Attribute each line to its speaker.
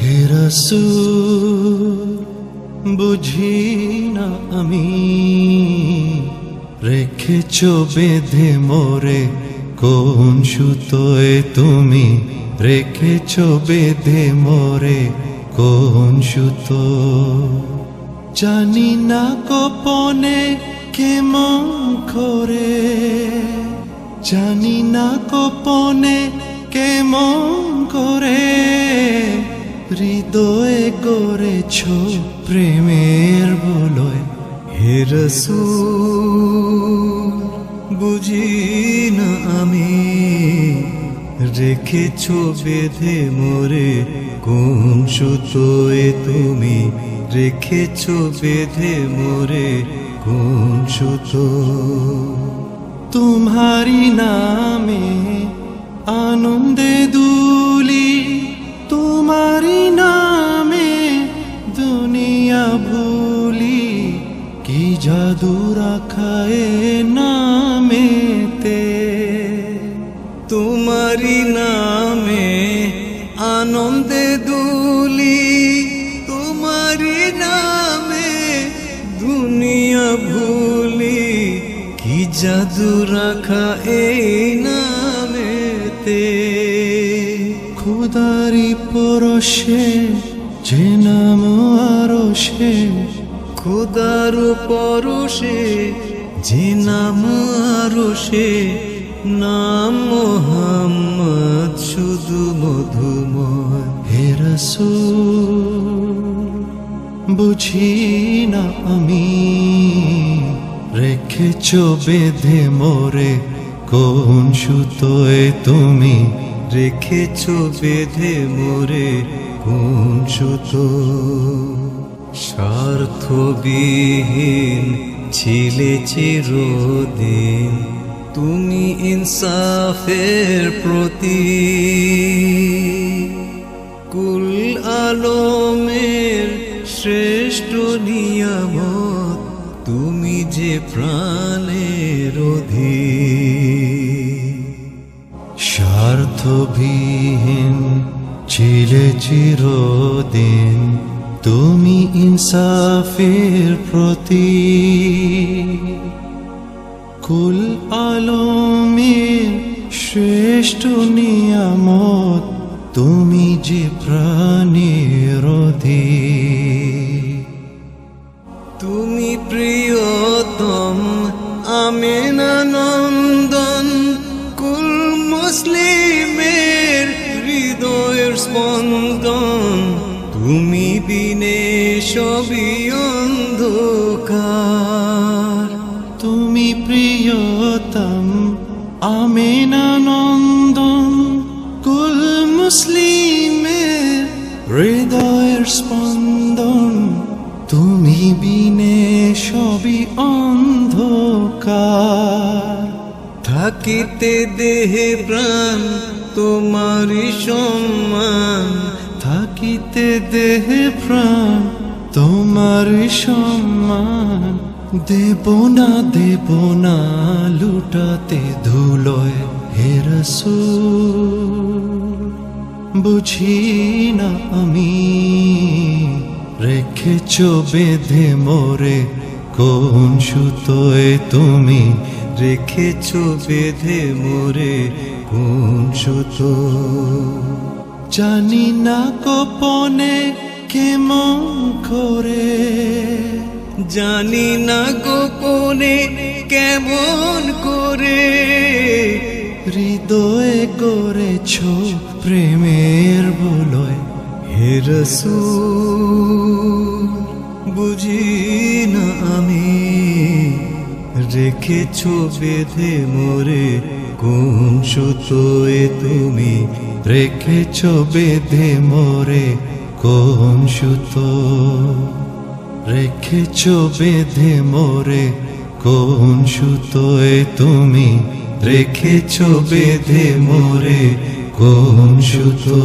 Speaker 1: হে রসূল, বুঝি না আমি? রেখেছ বেঁধে মোরে, কোন সুতোয় তুমি? রেখেছ বেঁধে মোরে, কোন সুতো? জানি না গোপনে কেমন করে। জানি না গোপনে কেমন করে। হৃদয়ে গড়েছ প্রেমের বলয়। হে রসূল, বুঝি না আমি? রেখেছ বেঁধে মোরে কোন সুতোয় তুমি। রেখেছ বেঁধে মোরে কোন সুতো তোমারি নামে আনন্দে দুলি তোমারি নামে
Speaker 2: আনন্দে দুলি তোমারি নামে দুনিয়া ভুলি। কি জাদু রাখা এই নামেতে?
Speaker 1: খুদারি পরশে, যে নাম আরও সে।
Speaker 2: খুদার পরশে, যে নাম আরও সে। নাম মোহাম্মদ, শুধু মধুময়।
Speaker 1: হে বুঝি না আমি রেখেছ বেঁধে মোরে, কোন সুতোয় তুমি
Speaker 2: রেখেছ বেঁধে মোরে, কোন সুতো? স্বার্থবিহীন ছিলে চিরদিন। তুমি ইনসাফের প্রতি কুল আলমের শ্রেষ্ঠ নিয়ামত তুমি যে প্রাণের
Speaker 1: স্বার্থবিহীন ছিলে চিরদিন তুমি ইনসাফের প্রতি কুল আলমের শ্রেষ্ঠ নিয়ামত, তুমি যে প্রাণের।
Speaker 2: তুমি প্রিয়তম আমেনানন্দন কুল মুসলিমের হৃদয়ের স্পন্দন তুমি বিনে সবই অন্ধকার
Speaker 1: প্রিয়তম আমেনানন্দন, কুল মুসলিমের হৃদয়ের স্পন্দন, তুমি বিনে সবই অন্ধকার।
Speaker 2: থাকিতে দেহে প্রাণ, তোমারই সম্মান।
Speaker 1: থাকিতে দেহে প্রাণ তোমার সম্মান। দেব না দেব না লুটাতে ধুলয় হে রসূল। বুঝি না আমি রেখেছ বেঁধে মোরে, কোন সুতোয় তুমি
Speaker 2: রেখেছ বেঁধে মোরে, কোন সুতো?
Speaker 1: জানি না গোপনে কেমন করে
Speaker 2: জানি না গোপনে কেমন করে
Speaker 1: হৃদয়ে করেছ প্রেমের বলয়।
Speaker 2: হে রসূল, বুঝি না আমি রেখেছ বেঁধে মোরে কোন সুতোয় তুমি
Speaker 1: রেখেছ বেঁধে মোরে কোন সুতো? রেখেছ বেঁধে মোরে কোন সুতোয় তুমি? রেখেছ বেঁধে মোরে কোন সুতো?